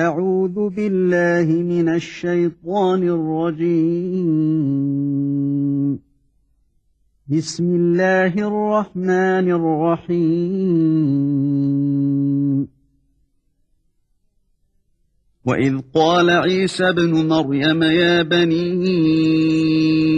أعوذ بالله من الشيطان الرجيم. بسم الله الرحمن الرحيم. وإذ قال عيسى ابن مريم يا بني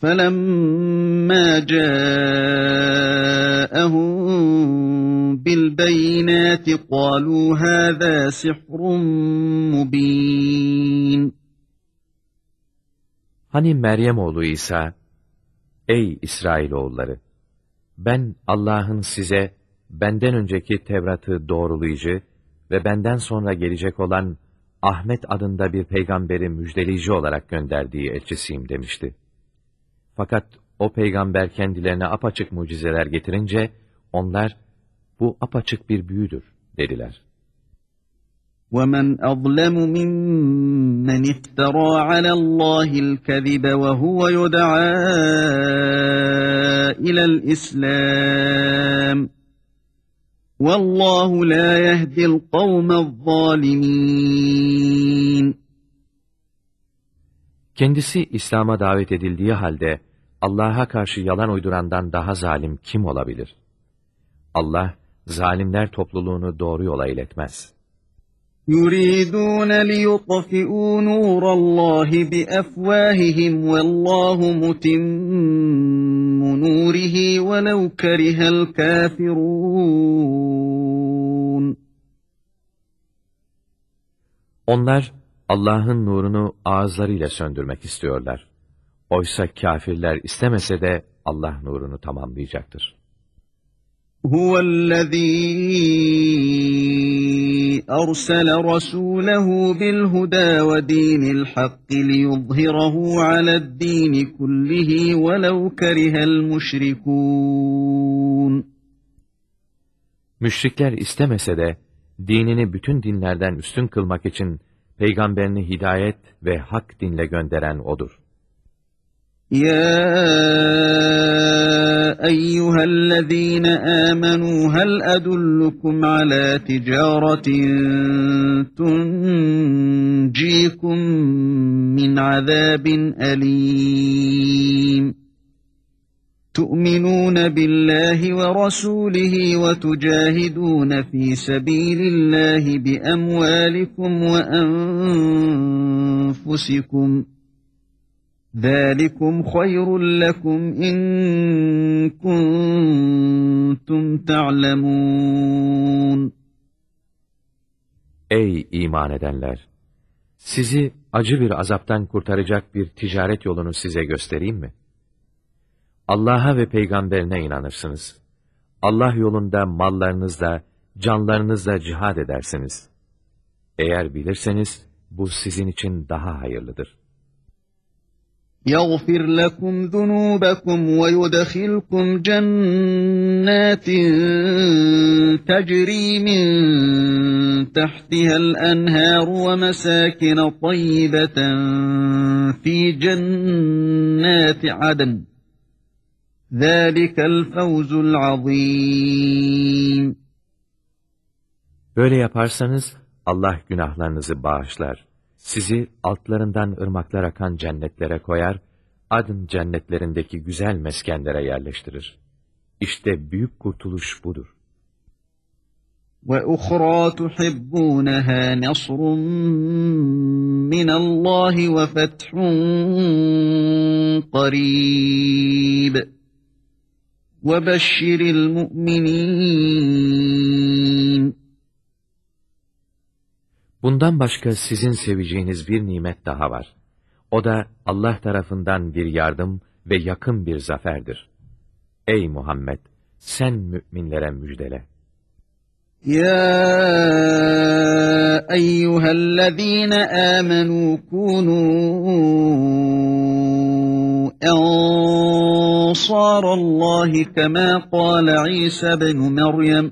فلما جاءهم بالبينات قالوا هذا سحر مبين Hani Meryem oğlu İsa, Ey İsrailoğulları! Ben Allah'ın size benden önceki Tevrat'ı doğrulayıcı ve benden sonra gelecek olan Ahmet adında bir peygamberi müjdeleyici olarak gönderdiği elçisiyim demişti. Fakat o peygamber kendilerine apaçık mucizeler getirince, onlar, bu apaçık bir büyüdür dediler. وَمَنْ أَظْلَمُ مِمَّنِ افْتَرَى عَلَى اللّٰهِ الْكَذِبَ وَهُوَ يُدْعَى إِلَى الْإِسْلَامِ وَاللّٰهُ لَا يَهْدِي الْقَوْمَ الظَّالِمِينَ Kendisi İslam'a davet edildiği halde Allah'a karşı yalan uydurandan daha zalim kim olabilir? Allah, zalimler topluluğunu doğru yola iletmez. يُرِيدُونَ لِيُطْفِئُوا نُورَ اللّٰهِ بِأَفْوَاهِهِمْ وَاللّٰهُ مُتِمُّ نُورِهِ وَلَوْ كَرِهَ الْكَافِرُونَ Onlar, Allah'ın nurunu ağızlarıyla söndürmek istiyorlar. Oysa kafirler istemese de Allah nurunu tamamlayacaktır. هُوَ الَّذ۪ي أَرْسَلَ رَسُولَهُ بِالْهُدَى وَد۪ينِ الْحَقِّ لِيُظْهِرَهُ عَلَى الد۪ينِ كُلِّهِ وَلَوْ كَرِهَ الْمُشْرِكُونَ Müşrikler istemese de, dinini bütün dinlerden üstün kılmak için, peygamberini hidayet ve hak dinle gönderen O'dur. يا أيها الذين آمنوا هل أدلكم على تجارة تنجيكم من عذاب أليم تؤمنون بالله ورسوله وتجاهدون في سبيل الله بأموالكم وأنفسكم ۖ ذَٰلِكُمْ خَيْرٌ لَكُمْ اِنْ كُنْتُمْ تَعْلَمُونَ Ey iman edenler! Sizi acı bir azaptan kurtaracak bir ticaret yolunu size göstereyim mi? Allah'a ve peygamberine inanırsınız. Allah yolunda mallarınızla, canlarınızla cihad edersiniz. Eğer bilirseniz, bu sizin için daha hayırlıdır. يغفر لكم ذنوبكم ويدخلكم جنات تجري من تحتها الأنهار ومساكن طيبة في جنات عدن ذلك الفوز العظيم Böyle yaparsanız Allah günahlarınızı bağışlar sizi altlarından ırmaklar akan cennetlere koyar, adın cennetlerindeki güzel meskenlere yerleştirir. İşte büyük kurtuluş budur. وَأُخْرَى تُحِبُّونَهَا نَصْرٌ مِّنَ اللّٰهِ وَفَتْحٌ قَرِيبٌ وَبَشِّرِ الْمُؤْمِنِينَ Bundan başka sizin seveceğiniz bir nimet daha var. O da Allah tarafından bir yardım ve yakın bir zaferdir. Ey Muhammed! Sen müminlere müjdele. Ya أيها الذين آمنوا كونوا أنصار الله كما قال عيسى بن مريم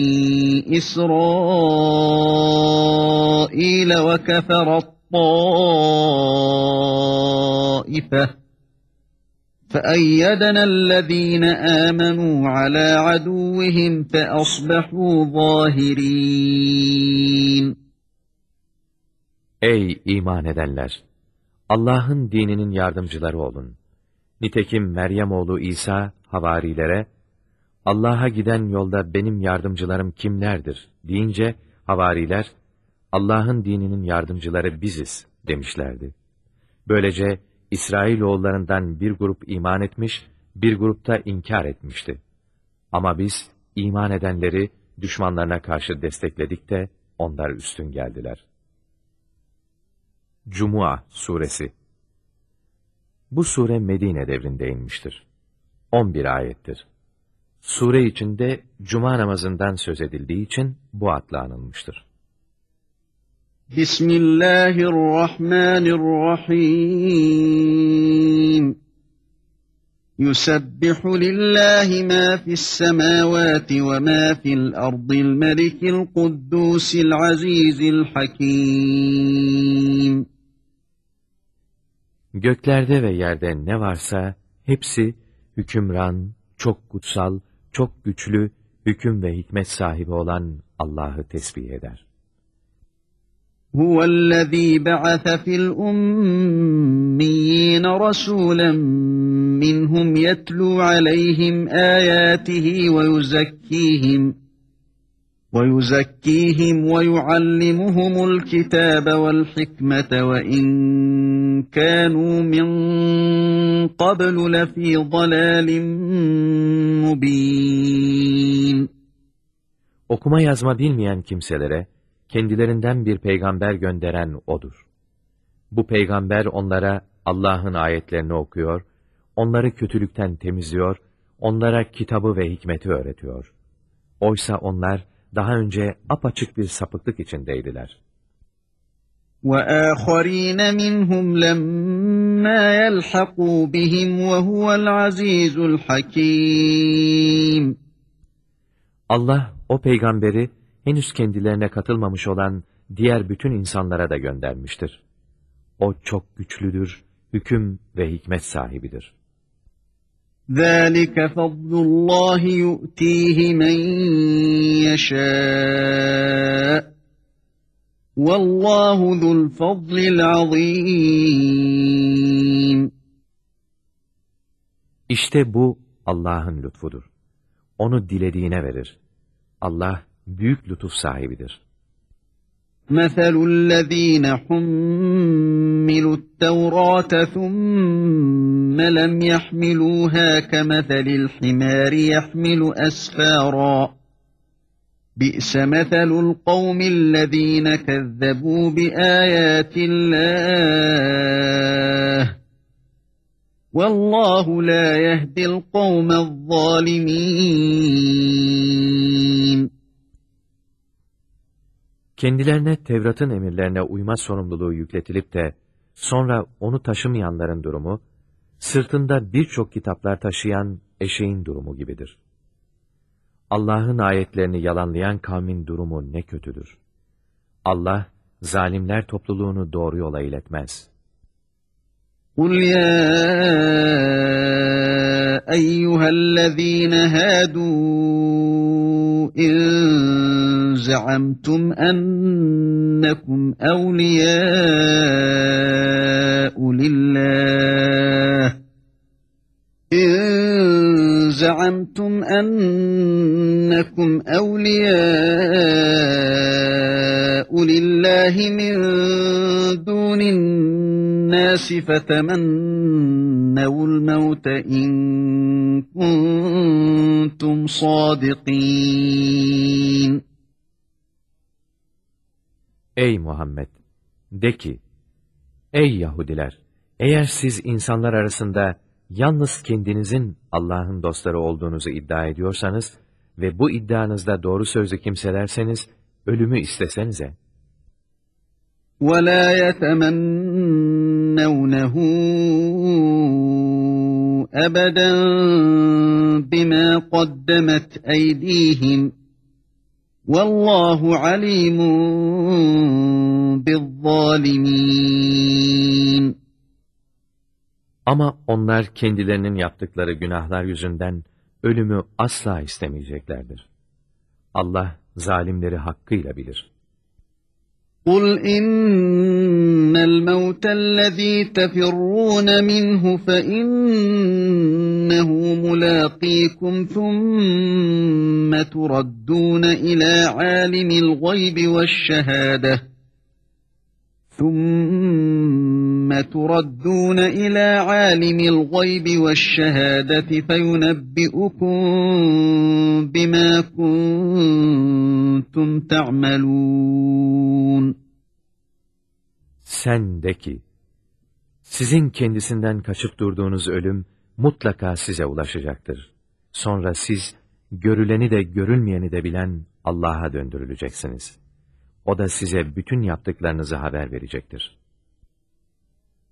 إسرائيل وكفر الطائفة فأيدنا الذين آمنوا على عدوهم فأصبحوا ظاهرين Ey iman edenler! Allah'ın dininin yardımcıları olun. Nitekim Meryem oğlu İsa havarilere, Allah'a giden yolda benim yardımcılarım kimlerdir deyince havariler, Allah'ın dininin yardımcıları biziz demişlerdi. Böylece İsrailoğullarından bir grup iman etmiş, bir grupta inkar etmişti. Ama biz iman edenleri düşmanlarına karşı destekledik de onlar üstün geldiler. Cumua Suresi Bu sure Medine devrinde inmiştir. 11 ayettir. Sure içinde cuma namazından söz edildiği için bu adla anılmıştır. Bismillahirrahmanirrahim. يسبح لله ما في السماوات وما في الأرض الملك القدوس العزيز الحكيم Göklerde ve yerde ne varsa hepsi hükümran, çok kutsal, çok güçlü, hüküm ve hikmet sahibi olan Allah'ı tesbih eder. هو الذي بعث في الأميين رسولا منهم يتلو عليهم آياته ويزكيهم ويزكيهم ويعلمهم الكتاب والحكمة وإن كانوا من قبل لفي ضلال مبين Okuma yazma bilmeyen kimselere, kendilerinden bir peygamber gönderen O'dur. Bu peygamber onlara Allah'ın ayetlerini okuyor, onları kötülükten temizliyor, onlara kitabı ve hikmeti öğretiyor. Oysa onlar daha önce apaçık bir sapıklık içindeydiler. وَآخَرِينَ مِنْهُمْ لَمَّا يَلْحَقُوا بِهِمْ وَهُوَ الْعَزِيزُ الْحَكِيمُ Allah o peygamberi henüz kendilerine katılmamış olan diğer bütün insanlara da göndermiştir. O çok güçlüdür, hüküm ve hikmet sahibidir. ذَٰلِكَ فَضْلُ اللّٰهِ يُؤْتِيهِ مَنْ يَشَاءُ وَاللّٰهُ ذُو الْفَضْلِ الْعَظِيمِ İşte bu Allah'ın lütfudur. Onu dilediğine verir. Allah büyük lütuf sahibidir. مَثَلُ الَّذ۪ينَ حُمِّلُوا التَّوْرَاةَ ثُمَّ لَمْ يَحْمِلُوهَا كَمَثَلِ الْحِمَارِ يَحْمِلُ أَسْفَارًا بِئْسَ مَثَلُ الْقَوْمِ الَّذ۪ينَ كَذَّبُوا بِآيَاتِ اللّٰهِ وَاللّٰهُ لَا يَهْدِ الْقَوْمَ الظَّالِمِينَ Kendilerine Tevrat'ın emirlerine uyma sorumluluğu yükletilip de sonra onu taşımayanların durumu, sırtında birçok kitaplar taşıyan eşeğin durumu gibidir. Allah'ın ayetlerini yalanlayan kavmin durumu ne kötüdür. Allah, zalimler topluluğunu doğru yola iletmez. قُلْ يَا أَيُّهَا الَّذ۪ينَ هَادُوا إِنْ زَعَمْتُمْ أَنَّكُمْ أَوْلِيَاءُ لِلَّهِ زَعَمْتُمْ أَنَّكُمْ أَوْلِيَاءُ لِلَّهِ مِنْ دُونِ لِلنَّاسِ فَتَمَنَّوُا الْمَوْتَ إِن كُنتُمْ صَادِقِينَ Ey Muhammed! De ki, Ey Yahudiler! Eğer siz insanlar arasında yalnız kendinizin Allah'ın dostları olduğunuzu iddia ediyorsanız ve bu iddianızda doğru sözlü kimselerseniz, ölümü istesenize. وَلَا يَتَمَنَّوْنَهُ أَبَدًا بِمَا قَدَّمَتْ أَيْدِيهِمْ وَاللّٰهُ عَلِيمٌ بِالظَّالِمِينَ Ama onlar kendilerinin yaptıkları günahlar yüzünden ölümü asla istemeyeceklerdir. Allah zalimleri hakkıyla bilir. قُلْ إِنَّ الْمَوْتَ الَّذ۪ي تَفِرُّونَ مِنْهُ فَإِنَّهُ مُلَاقِيكُمْ ثُمَّ تُرَدُّونَ إِلَى عَالِمِ الْغَيْبِ وَالشَّهَادَةِ ثُمَّ تُرَدُّونَ إِلَى عَالِمِ الْغَيْبِ وَالشَّهَادَةِ فَيُنَبِّئُكُم بِمَا كُنتُمْ تَعْمَلُونَ Sen de ki, sizin kendisinden kaçıp durduğunuz ölüm mutlaka size ulaşacaktır. Sonra siz, görüleni de görülmeyeni de bilen Allah'a döndürüleceksiniz. O da size bütün yaptıklarınızı haber verecektir.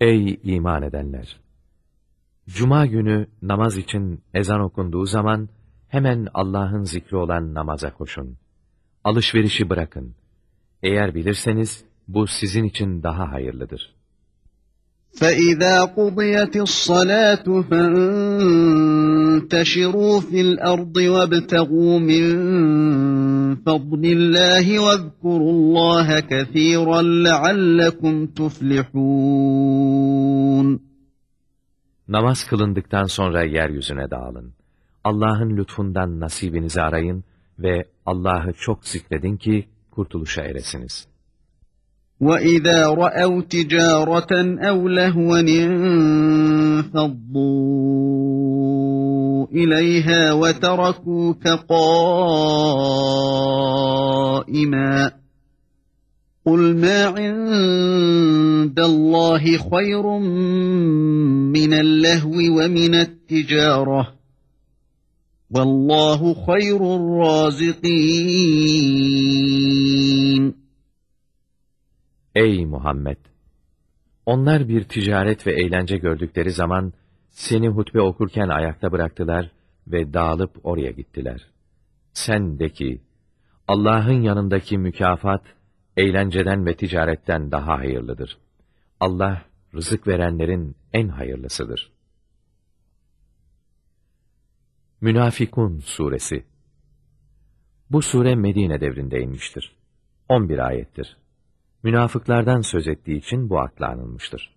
Ey iman edenler! Cuma günü namaz için ezan okunduğu zaman hemen Allah'ın zikri olan namaza koşun. Alışverişi bırakın. Eğer bilirseniz bu sizin için daha hayırlıdır. فَإِذَا قُضِيَتِ الصَّلَاةُ فَانْتَشِرُوا فِي الْأَرْضِ وَابْتَغُوا مِنْ فَضْلِ اللّٰهِ وَاذْكُرُوا اللّٰهَ كَثِيرًا لَعَلَّكُمْ تُفْلِحُونَ Namaz kılındıktan sonra yeryüzüne dağılın. Allah'ın lütfundan nasibinizi arayın ve Allah'ı çok zikredin ki kurtuluşa eresiniz. وَإِذَا رَأَوْا تِجَارَةً أَوْ لَهْوًا انفَضُّوا إِلَيْهَا وَتَرَكُوكَ قَائِمًا. قُلْ مَا عِندَ اللَّهِ خَيْرٌ مِّنَ اللَّهْوِ وَمِنَ التِّجَارَةِ. وَاللّٰهُ خَيْرُ الرَّازِقِينَ. Ey Muhammed! Onlar bir ticaret ve eğlence gördükleri zaman, seni hutbe okurken ayakta bıraktılar ve dağılıp oraya gittiler. Sen de ki, Allah'ın yanındaki mükafat, eğlenceden ve ticaretten daha hayırlıdır. Allah, rızık verenlerin en hayırlısıdır. Münafikun Suresi Bu sure Medine devrinde inmiştir. 11 ayettir. Münafıklardan söz ettiği için bu akla anılmıştır.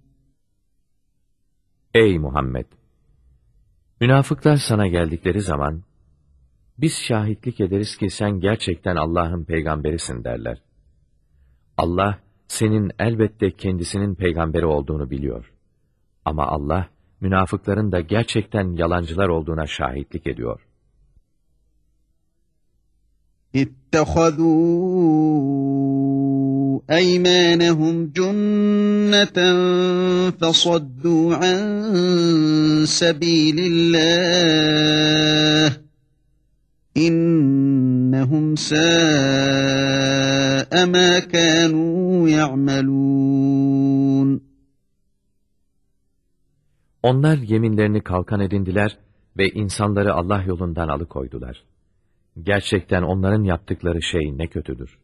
Ey Muhammed! Münafıklar sana geldikleri zaman, biz şahitlik ederiz ki sen gerçekten Allah'ın peygamberisin derler. Allah, senin elbette kendisinin peygamberi olduğunu biliyor. Ama Allah, münafıkların da gerçekten yalancılar olduğuna şahitlik ediyor. İttehadû أيمانهم جنة فصدوا عن سبيل الله إنهم ساء ما كانوا يعملون Onlar yeminlerini kalkan edindiler ve insanları Allah yolundan alıkoydular. Gerçekten onların yaptıkları şey ne kötüdür.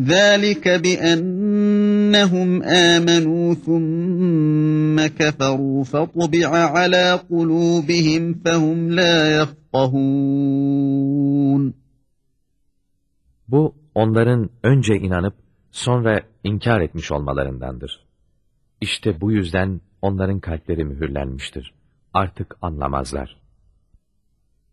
ذَٰلِكَ بِأَنَّهُمْ آمَنُوا ثُمَّ كَفَرُوا فَطُبِعَ عَلَى قُلُوبِهِمْ فَهُمْ لَا يَفْقَهُونَ Bu, onların önce inanıp sonra inkar etmiş olmalarındandır. İşte bu yüzden onların kalpleri mühürlenmiştir. Artık anlamazlar.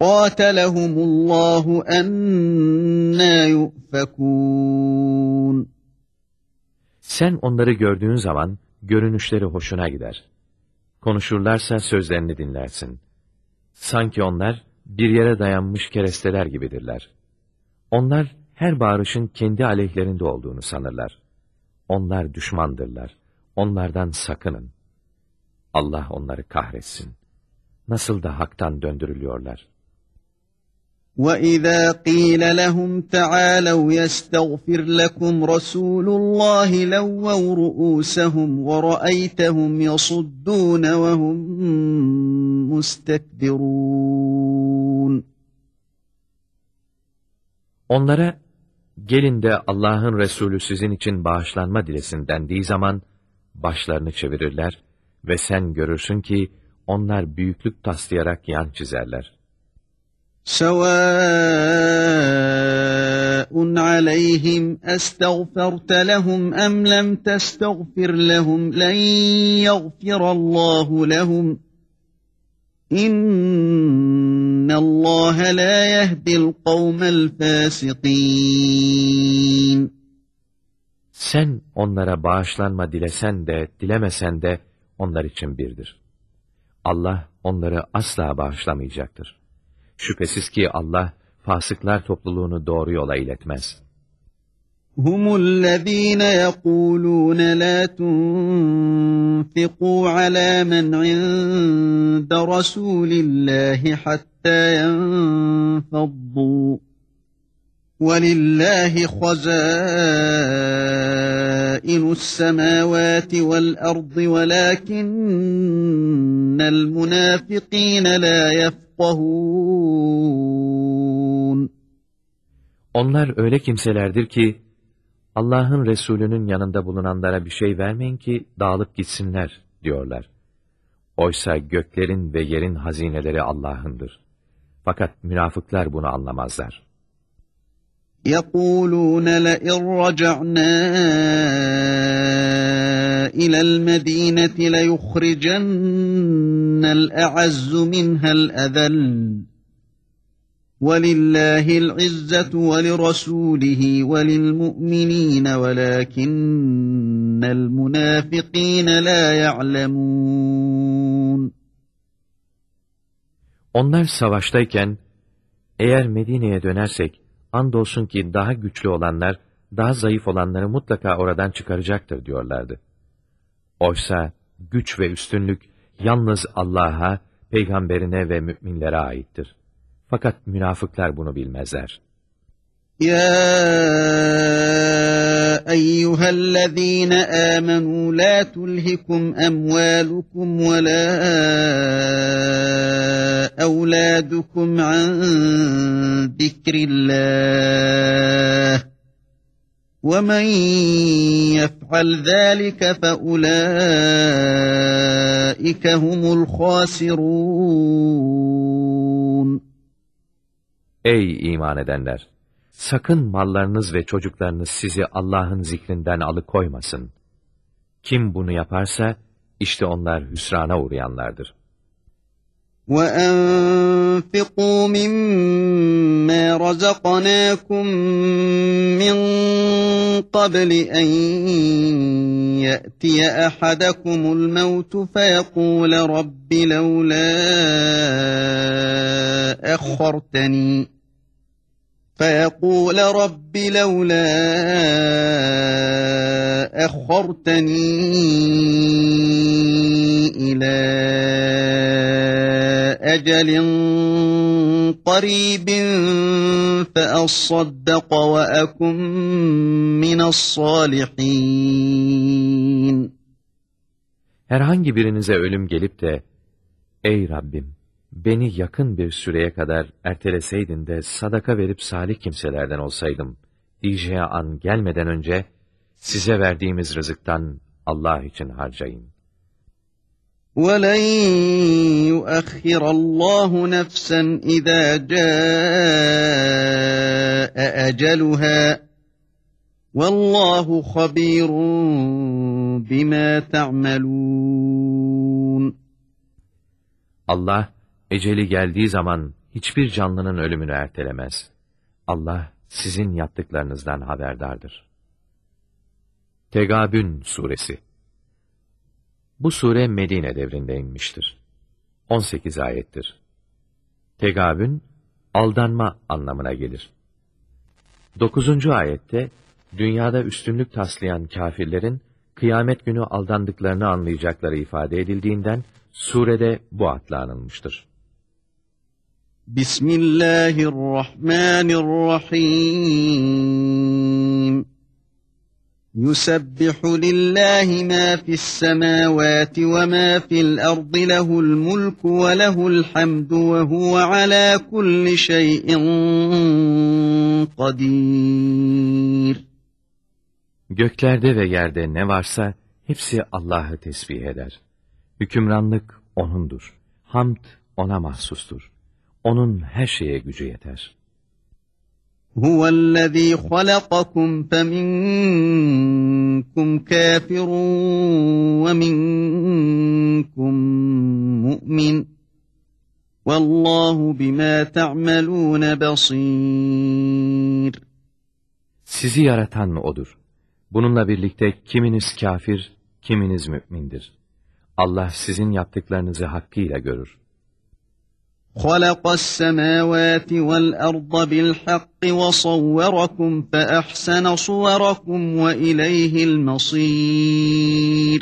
قَاتَلَهُمُ اللّٰهُ اَنَّا يُؤْفَكُونَ Sen onları gördüğün zaman görünüşleri hoşuna gider. Konuşurlarsa sözlerini dinlersin. Sanki onlar bir yere dayanmış keresteler gibidirler. Onlar her bağırışın kendi aleyhlerinde olduğunu sanırlar. Onlar düşmandırlar. Onlardan sakının. Allah onları kahretsin. Nasıl da haktan döndürülüyorlar. وَإِذَا قِيلَ لَهُمْ تَعَالَوْا يَسْتَغْفِرْ لَكُمْ رَسُولُ اللّٰهِ لَوَّوْا رُؤُوسَهُمْ وَرَأَيْتَهُمْ يَصُدُّونَ وَهُمْ مُسْتَكْبِرُونَ Onlara, gelin de Allah'ın Resulü sizin için bağışlanma dilesin dendiği zaman, başlarını çevirirler ve sen görürsün ki, onlar büyüklük taslayarak yan çizerler. سواء عليهم أستغفرت لهم أم لم تستغفر لهم لن يغفر الله لهم إن الله لا يهدي القوم الفاسقين Sen onlara bağışlanma dilesen de, dilemesen de onlar için birdir. Allah onları asla bağışlamayacaktır. Şüphesiz ki Allah fasıklar topluluğunu doğru yola iletmez. هم الذين يقولون لا تنفقوا على من عند رسول الله حتى ينفضوا ولله خزائن السماوات والأرض ولكن المنافقين لا يفقهون Onlar öyle kimselerdir ki, Allah'ın Resulü'nün yanında bulunanlara bir şey vermeyin ki dağılıp gitsinler diyorlar. Oysa göklerin ve yerin hazineleri Allah'ındır. Fakat münafıklar bunu anlamazlar. يقولون لئن رجعنا إلى المدينة ليخرجن الأعز منها الأذل. ولله العزة ولرسوله وللمؤمنين ولكن المنافقين لا يعلمون. Onlar savaştayken, eğer Medine'ye dönersek, andolsun ki daha güçlü olanlar, daha zayıf olanları mutlaka oradan çıkaracaktır diyorlardı. Oysa güç ve üstünlük yalnız Allah'a, peygamberine ve müminlere aittir. Fakat münafıklar bunu bilmezler. يا أيها الذين آمنوا لا تلهكم أموالكم ولا أولادكم عن ذكر الله ومن يفعل ذلك فأولئك هم الخاسرون Ey iman edenler! Sakın mallarınız ve çocuklarınız sizi Allah'ın zikrinden alıkoymasın. Kim bunu yaparsa, işte onlar hüsrana uğrayanlardır. وَأَنْفِقُوا مِمَّا رَزَقْنَاكُمْ مِنْ قَبْلِ أَنْ يَأْتِيَ أَحَدَكُمُ الْمَوْتُ فَيَقُولَ رَبِّ لَوْلَا أَخَّرْتَنِي فيقول رب لولا أخرتني إلى أجل قريب فأصدق وأكن من الصالحين Herhangi birinize ölüm gelip de, Ey Rabbim! beni yakın bir süreye kadar erteleseydin de sadaka verip salih kimselerden olsaydım, diyeceği an gelmeden önce, size verdiğimiz rızıktan Allah için harcayın. وَلَنْ يُؤَخِّرَ اللّٰهُ نَفْسًا اِذَا جَاءَ اَجَلُهَا وَاللّٰهُ خَب۪يرٌ بِمَا تَعْمَلُونَ Allah, Eceli geldiği zaman hiçbir canlının ölümünü ertelemez. Allah sizin yaptıklarınızdan haberdardır. Tegabün Suresi Bu sure Medine devrinde inmiştir. 18 ayettir. Tegabün, aldanma anlamına gelir. 9. ayette, dünyada üstünlük taslayan kafirlerin, kıyamet günü aldandıklarını anlayacakları ifade edildiğinden, surede bu adla anılmıştır. Bismillahirrahmanirrahim. Yusebbihu lillahi ma fis semavati ve ma fil ardi lehul mulku ve lehul hamdu ve huve ala kulli şeyin kadir. Göklerde ve yerde ne varsa hepsi Allah'ı tesbih eder. Hükümranlık O'nundur. Hamd O'na mahsustur. Onun her şeye gücü yeter. Huvellezî halakakum feminkum kafirun ve minkum mu'min. Vallahu bima ta'malun basir. Sizi yaratan odur. Bununla birlikte kiminiz kafir, kiminiz mümindir. Allah sizin yaptıklarınızı hakkıyla görür. خَلَقَ السَّمَاوَاتِ وَالْأَرْضَ بِالْحَقِّ وَصَوَّرَكُمْ فَأَحْسَنَ صُوَرَكُمْ وَإِلَيْهِ الْمَصِيرُ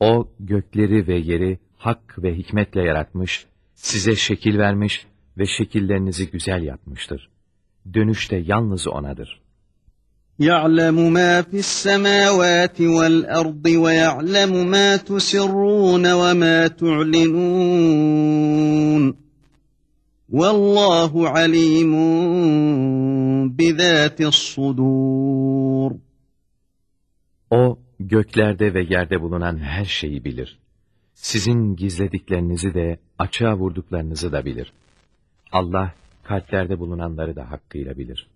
O gökleri ve yeri hak ve hikmetle yaratmış, size şekil vermiş ve şekillerinizi güzel yapmıştır. Dönüş de yalnız O'nadır. يَعْلَمُ مَا فِي السَّمَاوَاتِ وَالْأَرْضِ وَيَعْلَمُ مَا تُسِرُّونَ وَمَا تُعْلِنُونَ وَاللّٰهُ عَلِيمٌ بِذَاتِ الصُّدُورِ O, göklerde ve yerde bulunan her şeyi bilir. Sizin gizlediklerinizi de, açığa vurduklarınızı da bilir. Allah, kalplerde bulunanları da hakkıyla bilir.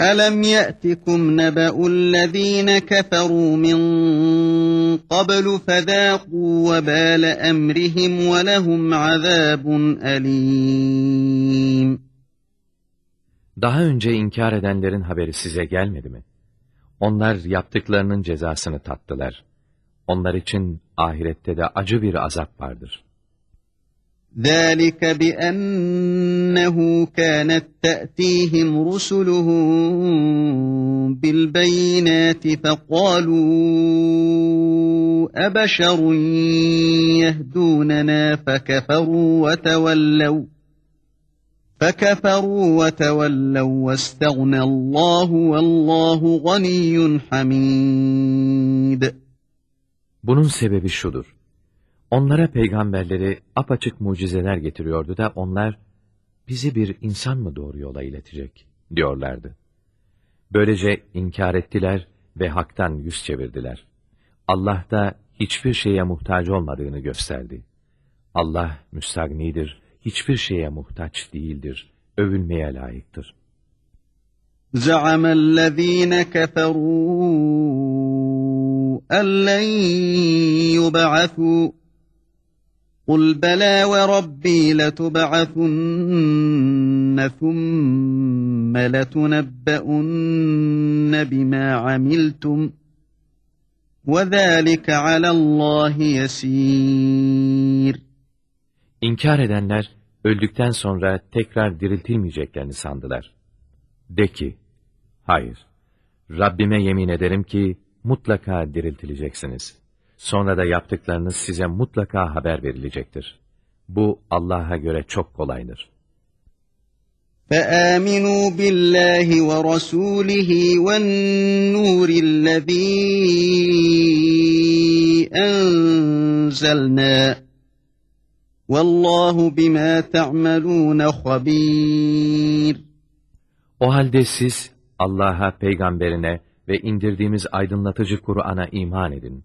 أَلَمْ يَأْتِكُمْ نَبَأُ الَّذ۪ينَ كَفَرُوا مِنْ قَبْلُ فَذَاقُوا وَبَالَ أَمْرِهِمْ وَلَهُمْ عَذَابٌ أَلِيمٌ Daha önce inkar edenlerin haberi size gelmedi mi? Onlar yaptıklarının cezasını tattılar. Onlar için ahirette de acı bir azap vardır. ذَٰلِكَ بِأَنَّهُ كَانَتْ تَأْتِيهِمْ رُسُلُهُم بِالْبَيِّنَاتِ فَقَالُوا أَبَشَرٌ يَهْدُونَنَا فَكَفَرُوا وَتَوَلَّوْا فَكَفَرُوا وَتَوَلَّوْا وَاسْتَغْنَى اللّٰهُ وَاللّٰهُ غَنِيٌّ حَمِيدٌ Bunun sebebi şudur. Onlara peygamberleri apaçık mucizeler getiriyordu da onlar, bizi bir insan mı doğru yola iletecek, diyorlardı. Böylece inkar ettiler ve haktan yüz çevirdiler. Allah da hiçbir şeye muhtaç olmadığını gösterdi. Allah müstagnidir, hiçbir şeye muhtaç değildir, övülmeye layıktır. زعم الذين كفروا أن لن يبعثوا قل بلى وربي لتبعثن ثم لتنبؤن بما عملتم وذلك على الله يسير İnkar edenler öldükten sonra tekrar diriltilmeyeceklerini sandılar. De ki, hayır, Rabbime yemin ederim ki mutlaka diriltileceksiniz. Sonra da yaptıklarınız size mutlaka haber verilecektir. Bu Allah'a göre çok kolaydır. فآمنوا بالله ورسوله والنور الذي أنزلنا والله بما تعملون خبير O halde siz Allah'a, peygamberine ve indirdiğimiz aydınlatıcı Kur'an'a iman edin.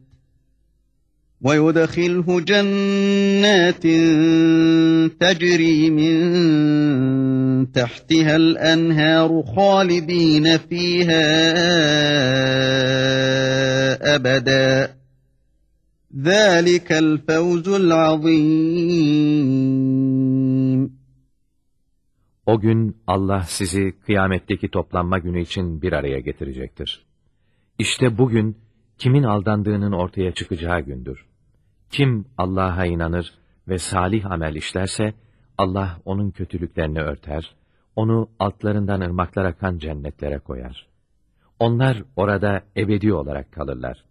وَيُدْخِلْهُ جَنَّاتٍ تَجْرِي مِنْ تَحْتِهَا الْأَنْهَارُ خَالِدِينَ فِيهَا أَبَدًا ذَٰلِكَ الْفَوْزُ الْعَظِيمُ O gün Allah sizi kıyametteki toplanma günü için bir araya getirecektir. İşte bugün kimin aldandığının ortaya çıkacağı gündür. Kim Allah'a inanır ve salih amel işlerse, Allah onun kötülüklerini örter, onu altlarından ırmaklar akan cennetlere koyar. Onlar orada ebedi olarak kalırlar.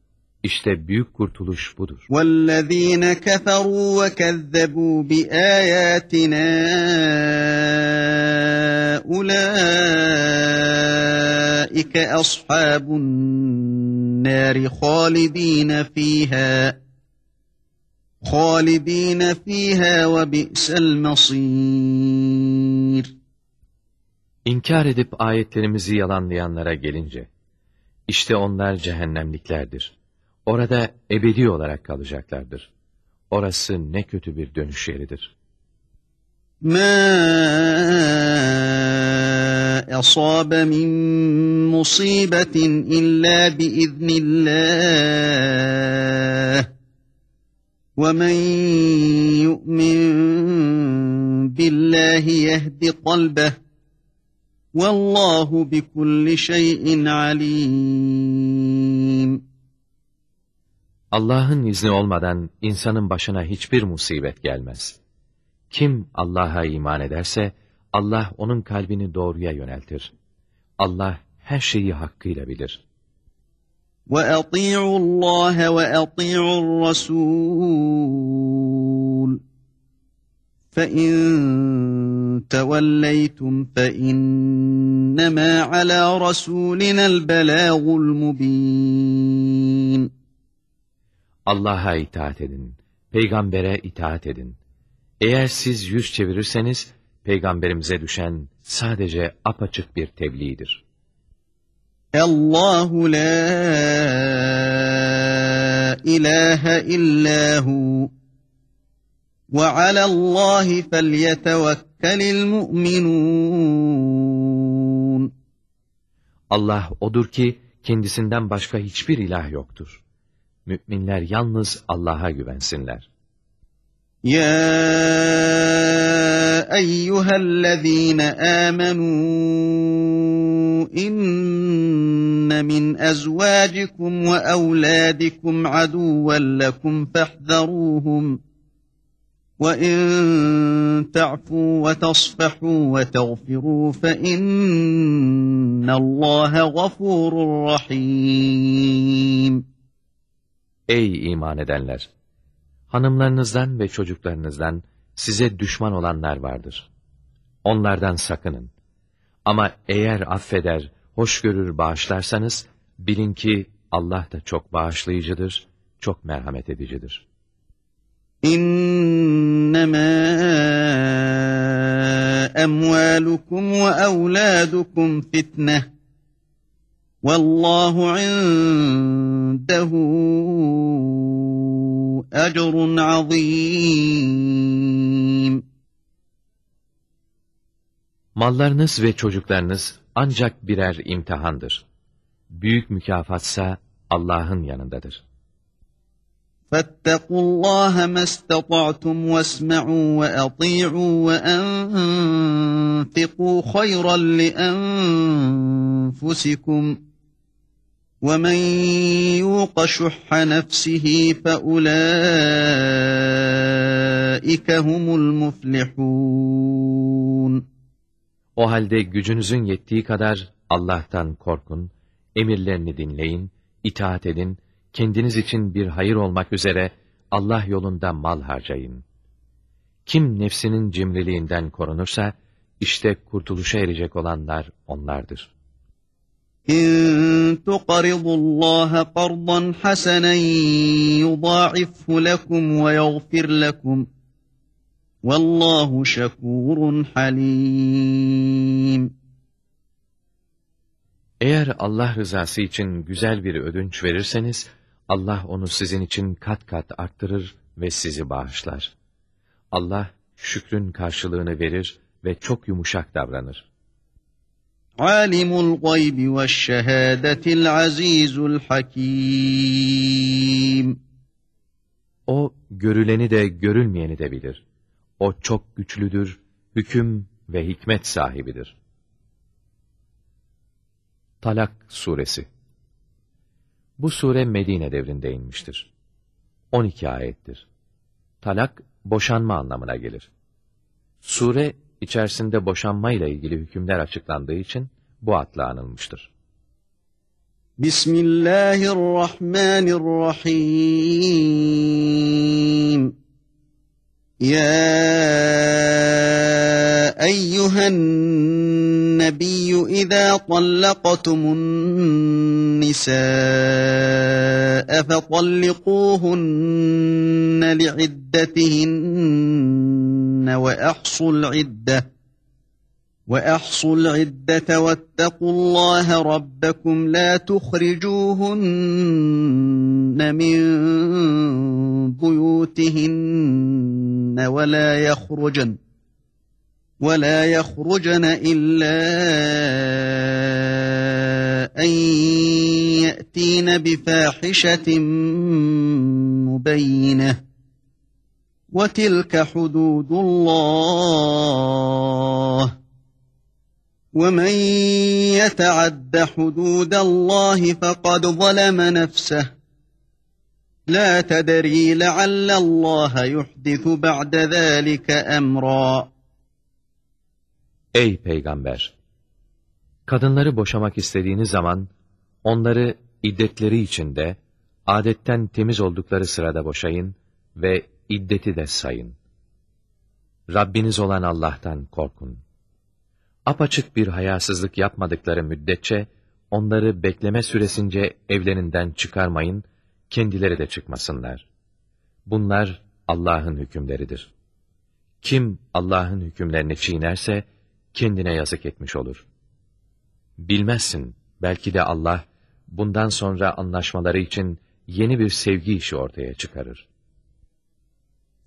İşte büyük kurtuluş budur. وَالَّذ۪ينَ كَفَرُوا وَكَذَّبُوا بِآيَاتِنَا أُولَٰئِكَ أَصْحَابُ النَّارِ خَالِد۪ينَ ف۪يهَا خَالِد۪ينَ ف۪يهَا وَبِئْسَ الْمَص۪يرِ İnkar edip ayetlerimizi yalanlayanlara gelince, işte onlar cehennemliklerdir. Orada ebedi olarak kalacaklardır. Orası ne kötü bir dönüş yeridir. مَا أَصَابَ مِن مُّصِيبَةٍ إِلَّا بِإِذْنِ اللّٰهِ وَمَنْ يُؤْمِنْ بِاللّٰهِ يَهْدِ قَلْبَهُ وَاللّٰهُ بِكُلِّ شَيْءٍ عَلِيمٌ Allah'ın izni olmadan insanın başına hiçbir musibet gelmez. Kim Allah'a iman ederse, Allah onun kalbini doğruya yöneltir. Allah her şeyi hakkıyla bilir. وَأَطِيعُوا اللّٰهَ وَأَطِيعُوا الرَّسُولَ فَإِنْ تَوَلَّيْتُمْ فَإِنَّمَا عَلَى رَسُولِنَا الْبَلَاغُ الْمُبِينُ Allah'a itaat edin, peygambere itaat edin. Eğer siz yüz çevirirseniz, peygamberimize düşen sadece apaçık bir tebliğdir. Allahu la ilahe illa hu ve alallahi felyetevekkelil mu'minun. Allah odur ki kendisinden başka hiçbir ilah yoktur. Müminler yalnız Allah'a güvensinler. Ya أيها الذين آمنوا إن من أزواجكم وأولادكم عدوا لكم فاحذروهم وإن تعفوا وتصفحوا وتغفروا فإن الله غفور رحيم Ey iman edenler! Hanımlarınızdan ve çocuklarınızdan size düşman olanlar vardır. Onlardan sakının. Ama eğer affeder, hoşgörür bağışlarsanız, bilin ki Allah da çok bağışlayıcıdır, çok merhamet edicidir. İnnemâ emvâlukum ve evlâdukum fitneh. Vallahu indehu ecrun azîm. Mallarınız ve çocuklarınız ancak birer imtihandır. Büyük mükafatsa Allah'ın yanındadır. فَاتَّقُوا اللّٰهَ مَا اسْتَطَعْتُمْ وَاسْمَعُوا وَأَطِيعُوا وَأَنْفِقُوا خَيْرًا لِأَنْفُسِكُمْ وَمَنْ يُوقَ شُحَّ نَفْسِهِ فَأُولَٰئِكَ هُمُ الْمُفْلِحُونَ O halde gücünüzün yettiği kadar Allah'tan korkun, emirlerini dinleyin, itaat edin, kendiniz için bir hayır olmak üzere Allah yolunda mal harcayın. Kim nefsinin cimriliğinden korunursa, işte kurtuluşa erecek olanlar onlardır. İn tuqridullaha qardan hasanen yudâ'ifhu lekum ve yagfir lekum. Vallahu şekûrun halim. Eğer Allah rızası için güzel bir ödünç verirseniz, Allah onu sizin için kat kat arttırır ve sizi bağışlar. Allah şükrün karşılığını verir ve çok yumuşak davranır. Alimul gaybi ve şehadetil azizul hakim. O görüleni de görülmeyeni de bilir. O çok güçlüdür, hüküm ve hikmet sahibidir. Talak Suresi Bu sure Medine devrinde inmiştir. 12 ayettir. Talak, boşanma anlamına gelir. Sure, içerisinde boşanmayla ilgili hükümler açıklandığı için bu adla anılmıştır. Bismillahirrahmanirrahim. Ya eyyühen nebiyyü izâ tallakatumun nisâe fe tallikuhunne li'iddetihinne وأحصوا العدة وأحصوا العدة واتقوا الله ربكم لا تخرجوهن من بيوتهن ولا يخرجن ولا يخرجن إلا أن يأتين بفاحشة مبينة. وتلك حدود الله ومن يتعد حدود الله فقد ظلم نفسه لا تدري لعل الله يحدث بعد ذلك أمرًا Ey peygamber! Kadınları boşamak istediğiniz zaman, onları iddetleri içinde, adetten temiz oldukları sırada boşayın ve iddeti de sayın. Rabbiniz olan Allah'tan korkun. Apaçık bir hayasızlık yapmadıkları müddetçe, onları bekleme süresince evlerinden çıkarmayın, kendileri de çıkmasınlar. Bunlar Allah'ın hükümleridir. Kim Allah'ın hükümlerini çiğnerse, kendine yazık etmiş olur. Bilmezsin, belki de Allah, bundan sonra anlaşmaları için yeni bir sevgi işi ortaya çıkarır.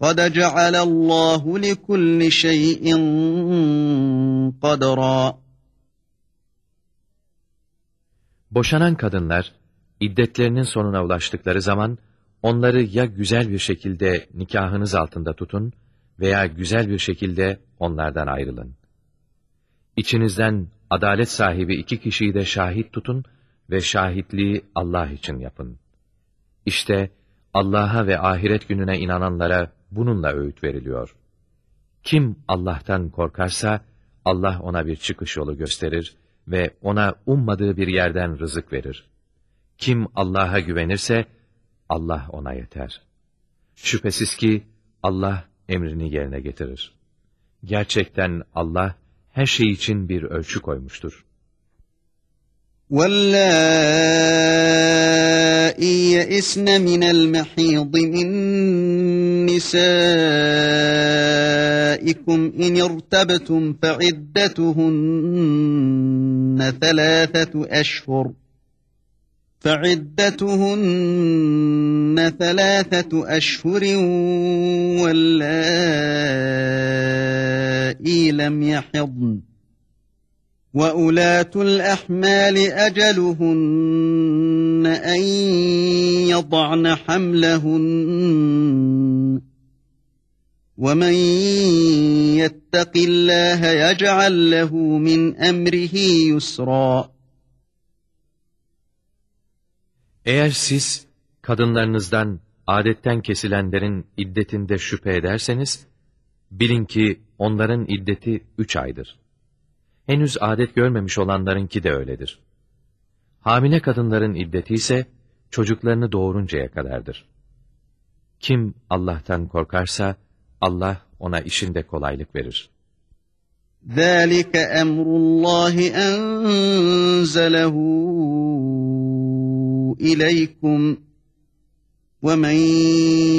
قَدْ جَعَلَ اللّٰهُ لِكُلِّ شَيْءٍ قَدْرًا Boşanan kadınlar, iddetlerinin sonuna ulaştıkları zaman, onları ya güzel bir şekilde nikahınız altında tutun veya güzel bir şekilde onlardan ayrılın. İçinizden adalet sahibi iki kişiyi de şahit tutun ve şahitliği Allah için yapın. İşte Allah'a ve ahiret gününe inananlara bununla öğüt veriliyor. Kim Allah'tan korkarsa, Allah ona bir çıkış yolu gösterir ve ona ummadığı bir yerden rızık verir. Kim Allah'a güvenirse, Allah ona yeter. Şüphesiz ki Allah emrini yerine getirir. Gerçekten Allah her şey için bir ölçü koymuştur. وَاللَّائِي يَئِسْنَ مِنَ الْمَحِيضِ مِنْ نِسَائِكُمْ إِنِ ارْتَبْتُمْ فَعِدَّتُهُنَّ ثَلَاثَةُ أَشْهُرٍ فعدتهن ثلاثة أشهر واللائي لم يحضن وأولاة الأحمال أجلهن أن يضعن حملهن ومن يتق الله يجعل له من أمره يسرًا Eğer siz kadınlarınızdan adetten kesilenlerin iddetinde şüphe ederseniz, bilin ki onların iddeti üç aydır. Henüz adet görmemiş olanlarınki de öyledir. Hamile kadınların iddeti ise çocuklarını doğuruncaya kadardır. Kim Allah'tan korkarsa Allah ona işinde kolaylık verir. ذَٰلِكَ اَمْرُ اللّٰهِ اَنْزَلَهُ إليكم ومن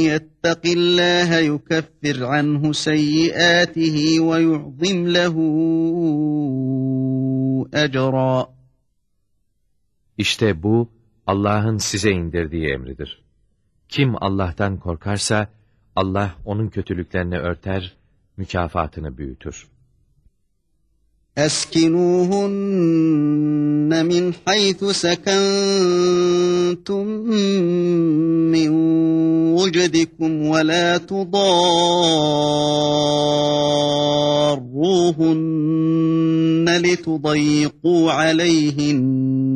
يتق الله يكفر عنه سيئاته ويعظم له أجرا işte bu Allah'ın size indirdiği emridir. Kim Allah'tan korkarsa Allah onun kötülüklerini örter, mükafatını büyütür. Eskinuhunne min haythu sekentum min vücedikum ve la tudarruhunne litudayyiku aleyhinne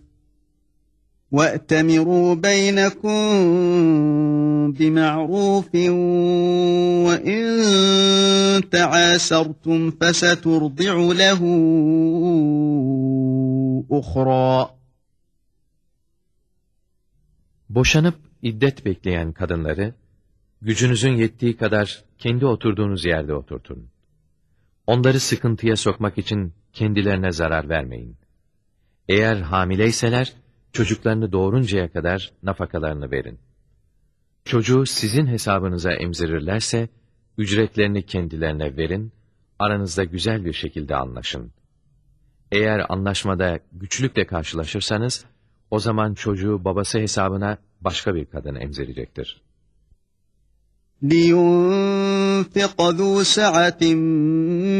وَأْتَمِرُوا بَيْنَكُمْ بِمَعْرُوفٍ وَإِنْ تَعَاسَرْتُمْ فَسَتُرْضِعُ لَهُ أُخْرَى Boşanıp iddet bekleyen kadınları, gücünüzün yettiği kadar kendi oturduğunuz yerde oturtun. Onları sıkıntıya sokmak için kendilerine zarar vermeyin. Eğer hamileyseler, çocuklarını doğuruncaya kadar nafakalarını verin. Çocuğu sizin hesabınıza emzirirlerse, ücretlerini kendilerine verin, aranızda güzel bir şekilde anlaşın. Eğer anlaşmada güçlükle karşılaşırsanız, o zaman çocuğu babası hesabına başka bir kadın emzirecektir. لِيُنْفِقَ ذُو سَعَةٍ مِّنْ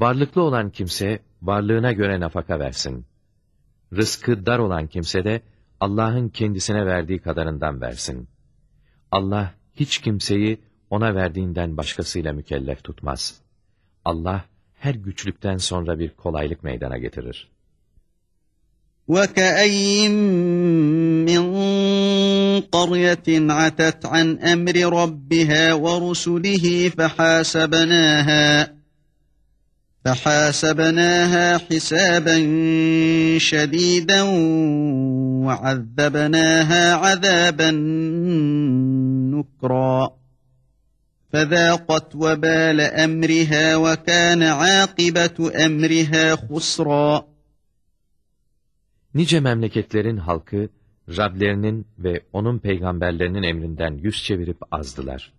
Varlıklı olan kimse varlığına göre nafaka versin. rızkı dar olan kimse de Allah'ın kendisine verdiği kadarından versin. Allah hiç kimseyi ona verdiğinden başkasıyla mükellef tutmaz. Allah her güçlükten sonra bir kolaylık meydana getirir. وَكَأَيِّن مِّن قَرْيَةٍ عَتَتْ عَنْ أَمْرِ رَبِّهَا وَرُسُلِهِ فَحَاسَبْنَاهَا فَحَاسَبْنَاهَا حِسَابًا شَدِيدًا وَعَذَّبْنَاهَا عَذَابًا نُكْرًا فَذَاقَتْ وَبَالَ أَمْرِهَا وَكَانَ عَاقِبَةُ أَمْرِهَا خُسْرًا Nice memleketlerin halkı, Rablerinin ve onun peygamberlerinin emrinden yüz çevirip azdılar.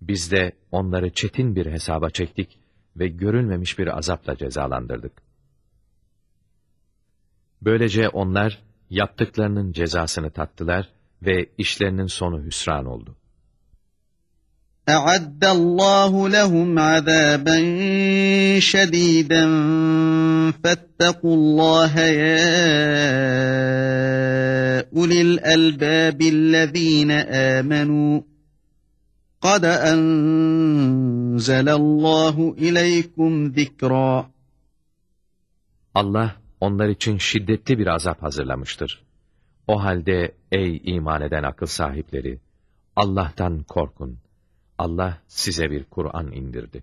Biz de onları çetin bir hesaba çektik ve görülmemiş bir azapla cezalandırdık. Böylece onlar yaptıklarının cezasını tattılar ve işlerinin sonu hüsran oldu. أَعَدَّ اللّٰهُ لَهُمْ عَذَابًا شَد۪يدًا فَاتَّقُوا اللّٰهَ يَا أُولِي الْأَلْبَابِ الَّذ۪ينَ آمَنُوا قَدْ أَنْزَلَ اللّٰهُ إِلَيْكُمْ ذِكْرًا Allah onlar için şiddetli bir azap hazırlamıştır. O halde ey iman eden akıl sahipleri, Allah'tan korkun. Allah size bir Kur'an indirdi.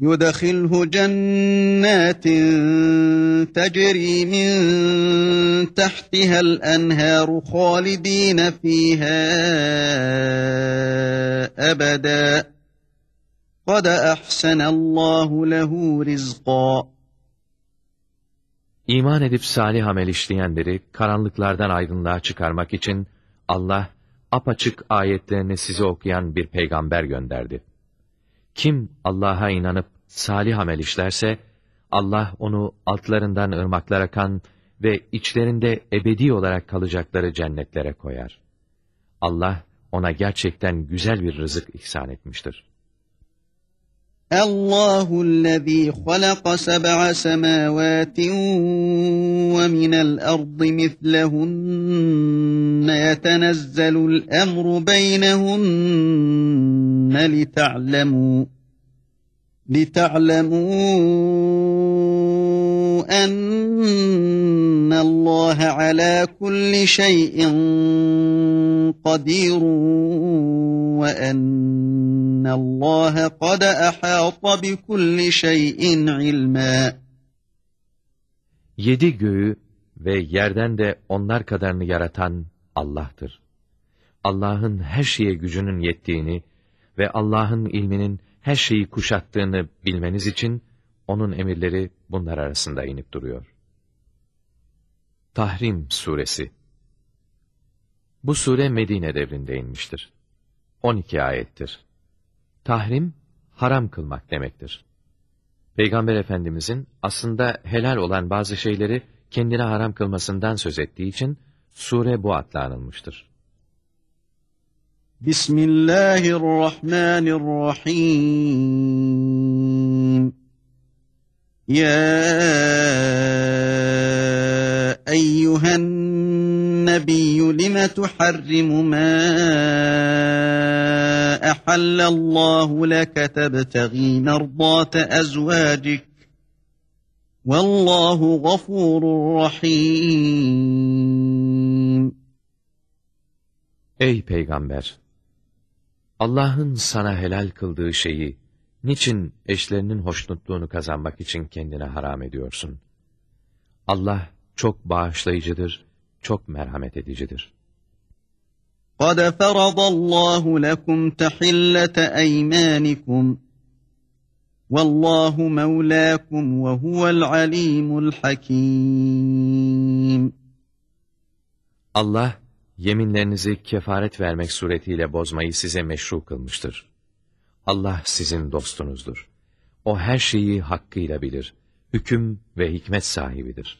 يدخله جنات تجري من تحتها الأنهار خالدين فيها أبدا قد أحسن الله له رزقا İman edip salih amel işleyenleri karanlıklardan aydınlığa çıkarmak için Allah apaçık ayetlerini size okuyan bir peygamber gönderdi. Kim Allah'a inanıp salih amel işlerse, Allah onu altlarından ırmaklar akan ve içlerinde ebedi olarak kalacakları cennetlere koyar. Allah ona gerçekten güzel bir rızık ihsan etmiştir. الله الذي خلق سبع سماوات ومن الأرض مثلهن. يتنزل الأمر بينهن لتعلموا لتعلموا أن الله على كل شيء قدير وأن الله قد أحاط بكل شيء علما Yedi göğü ve yerden de onlar kadarını yaratan Allah'tır. Allah'ın her şeye gücünün yettiğini ve Allah'ın ilminin her şeyi kuşattığını bilmeniz için onun emirleri bunlar arasında inip duruyor. Tahrim Suresi Bu sure Medine devrinde inmiştir. 12 ayettir. Tahrim, haram kılmak demektir. Peygamber Efendimizin aslında helal olan bazı şeyleri kendine haram kılmasından söz ettiği için sure bu adla anılmıştır. Bismillahirrahmanirrahim. Ya eyyühen nebiyyü lime tuharrimu ma ehallallahu leke tebtegî merdâte ezvâcik. Vallahu gafurur rahim. Ey Peygamber! Allah'ın sana helal kıldığı şeyi, niçin eşlerinin hoşnutluğunu kazanmak için kendine haram ediyorsun? Allah çok bağışlayıcıdır, çok merhamet edicidir. قَدْ فَرَضَ اللّٰهُ لَكُمْ تَحِلَّةَ اَيْمَانِكُمْ وَاللّٰهُ مَوْلَاكُمْ وَهُوَ الْعَلِيمُ الْحَكِيمُ Allah, yeminlerinizi kefaret vermek suretiyle bozmayı size meşru kılmıştır. Allah sizin dostunuzdur. O her şeyi hakkıyla bilir. Hüküm ve hikmet sahibidir.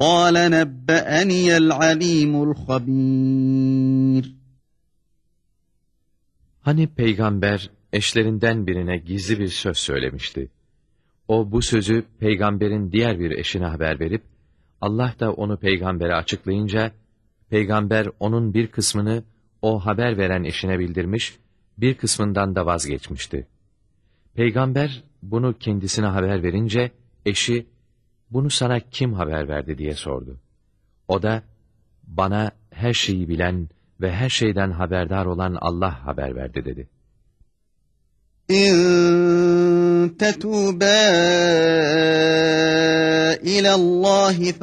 قَالَ نَبَّأَنِيَ الْعَلِيمُ الْخَبِيرُ Hani peygamber eşlerinden birine gizli bir söz söylemişti. O bu sözü peygamberin diğer bir eşine haber verip, Allah da onu peygambere açıklayınca, peygamber onun bir kısmını o haber veren eşine bildirmiş, bir kısmından da vazgeçmişti. Peygamber bunu kendisine haber verince, eşi, bunu sana kim haber verdi diye sordu. O da, bana her şeyi bilen ve her şeyden haberdar olan Allah haber verdi dedi. İn tetûbâ ilallâhi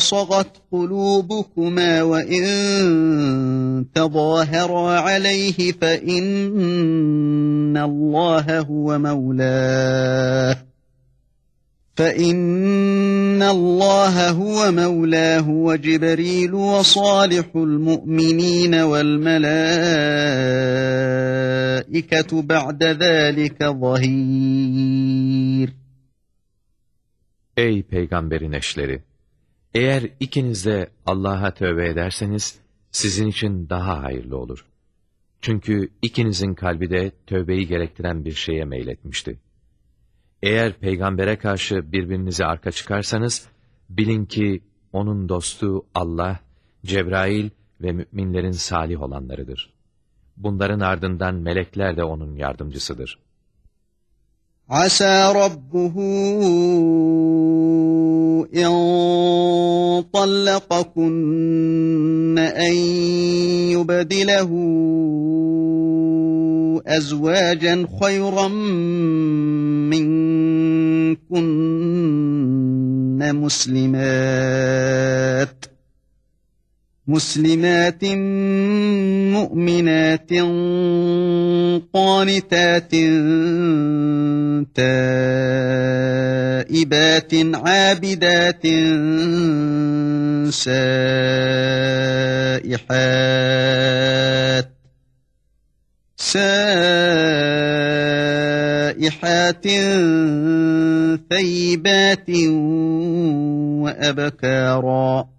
sagat kulûbukuma ve in tezâherâ aleyhi fe innallâhe huve mevlâh. فَإِنَّ اللّٰهَ هُوَ مَوْلَاهُ وَجِبْرِيلُ وَصَالِحُ الْمُؤْمِنِينَ وَالْمَلَائِكَةُ بَعْدَ ذَٰلِكَ ظَهِيرٌ Ey peygamberin eşleri! Eğer ikiniz de Allah'a tövbe ederseniz, sizin için daha hayırlı olur. Çünkü ikinizin kalbi de tövbeyi gerektiren bir şeye meyletmişti. Eğer peygambere karşı birbirinize arka çıkarsanız, bilin ki onun dostu Allah, Cebrail ve müminlerin salih olanlarıdır. Bunların ardından melekler de onun yardımcısıdır. Asa rabbuhu إن طلقكن أن يبدله أزواجا خيرا منكن مسلمات مسلمات مؤمنات قانتات تائبات عابدات سائحات سائحات ثيبات وأبكارا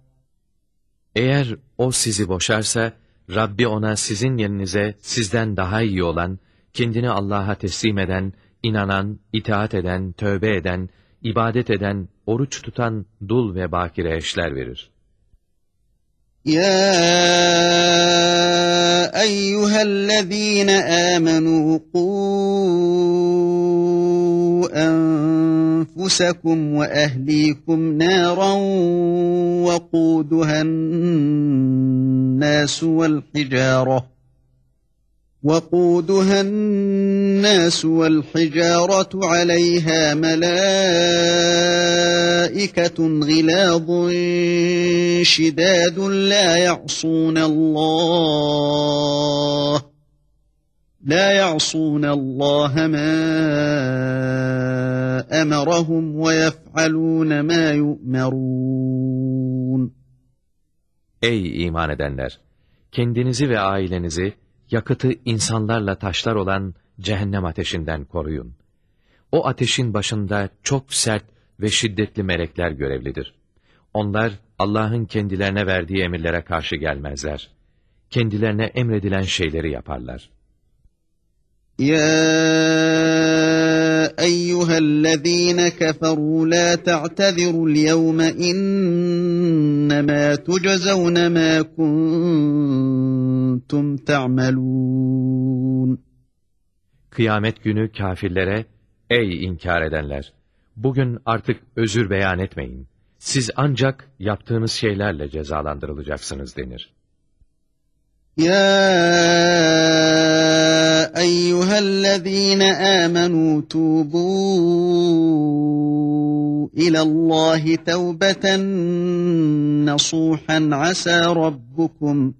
Eğer o sizi boşarsa, Rabbi ona sizin yerinize sizden daha iyi olan, kendini Allah'a teslim eden, inanan, itaat eden, tövbe eden, ibadet eden, oruç tutan dul ve bakire eşler verir. Ya eyyühellezine amenu ku enfusekum ve ehlikum naran ve kuduhen nasu vel hicareh. وقودها الناس والحجارة عليها ملائكة غلاظ شداد لا يعصون الله لا يعصون الله ما أمرهم ويفعلون ما يؤمرون Ey iman edenler! Kendinizi ve ailenizi yakıtı insanlarla taşlar olan cehennem ateşinden koruyun. O ateşin başında çok sert ve şiddetli melekler görevlidir. Onlar Allah'ın kendilerine verdiği emirlere karşı gelmezler. Kendilerine emredilen şeyleri yaparlar. Ya eyyühellezîne keferû la ta'tezirul yevme innemâ tuczevne mâ kuntum kuntum te'melûn. Kıyamet günü kafirlere, ey inkar edenler! Bugün artık özür beyan etmeyin. Siz ancak yaptığınız şeylerle cezalandırılacaksınız denir. Ya eyyühellezîne âmenû tûbû ilallâhi tevbeten nasûhan asâ rabbukum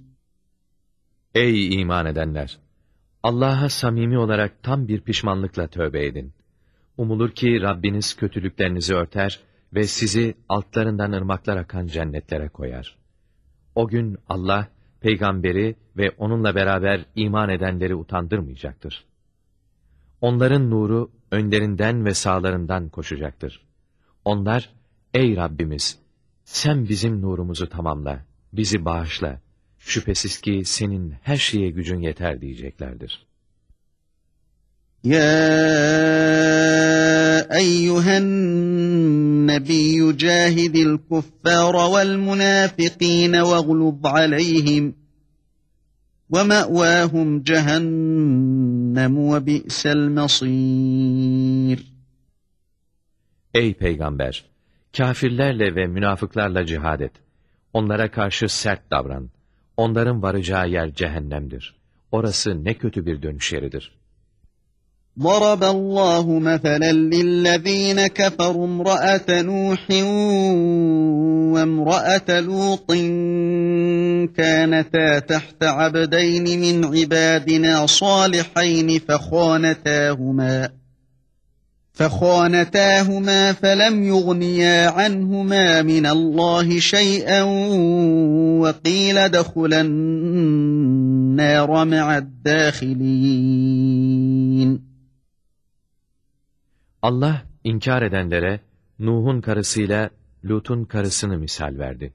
Ey iman edenler! Allah'a samimi olarak tam bir pişmanlıkla tövbe edin. Umulur ki Rabbiniz kötülüklerinizi örter ve sizi altlarından ırmaklar akan cennetlere koyar. O gün Allah, peygamberi ve onunla beraber iman edenleri utandırmayacaktır. Onların nuru önlerinden ve sağlarından koşacaktır. Onlar, ey Rabbimiz, sen bizim nurumuzu tamamla, bizi bağışla, Şüphesiz ki senin her şeye gücün yeter diyeceklerdir. Ya eyyühen nebiyyü cahidil kuffara vel münafikîne ve glub aleyhim ve me'vâhum cehennem ve bi'sel masîr. Ey peygamber! Kafirlerle ve münafıklarla cihad et. Onlara karşı sert davran. Onların varacağı yer cehennemdir. Orası ne kötü bir dönüş yeridir. ضرب الله مثلا للذين كفروا امرأة نوح وامرأة لوط كانتا تحت عبدين من عبادنا صالحين فخانتاهما فخانتاهما فلم يغنيا عنهما من الله شيئا وقيل ادخلا النار مع الداخلين Allah inkar edenlere Nuh'un karısıyla Lut'un karısını misal verdi.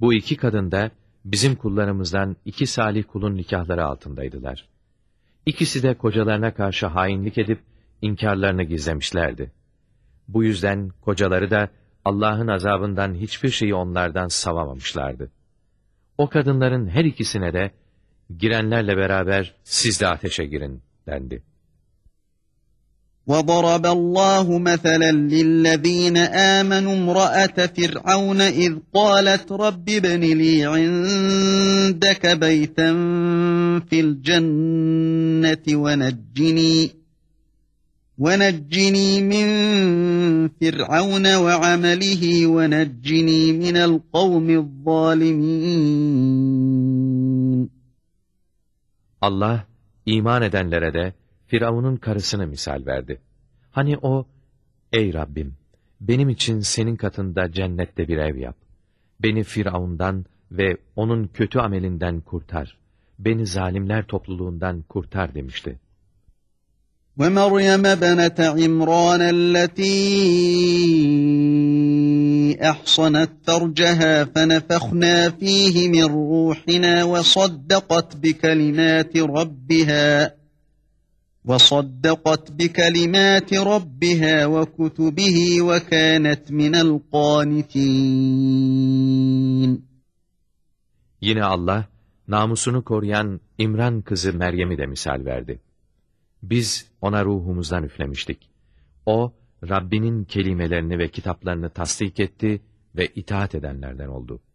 Bu iki kadın da bizim kullarımızdan iki salih kulun nikahları altındaydılar. İkisi de kocalarına karşı hainlik edip inkarlarını gizlemişlerdi. Bu yüzden kocaları da Allah'ın azabından hiçbir şeyi onlardan savamamışlardı. O kadınların her ikisine de girenlerle beraber siz de ateşe girin dendi. وضرب الله مثلا للذين آمنوا امرأة فرعون إذ قالت رب ابن لي عندك بيتا في الجنة ونجني وَنَجِّنِي مِنْ فِرْعَوْنَ وَعَمَلِهِ وَنَجِّنِي مِنَ الْقَوْمِ الظَّالِمِينَ Allah, iman edenlere de Firavun'un karısını misal verdi. Hani o, ey Rabbim, benim için senin katında cennette bir ev yap. Beni Firavun'dan ve onun kötü amelinden kurtar. Beni zalimler topluluğundan kurtar demişti. ومريم بنت عمران التي أحصنت فرجها فنفخنا فيه من روحنا وصدقت بكلمات ربها وصدقت بكلمات ربها وكتبه وكانت من القانتين Yine Allah, namusunu koruyan İmran kızı Meryem'i de misal verdi. Biz ona ruhumuzdan üflemiştik. O, Rabbinin kelimelerini ve kitaplarını tasdik etti ve itaat edenlerden oldu.''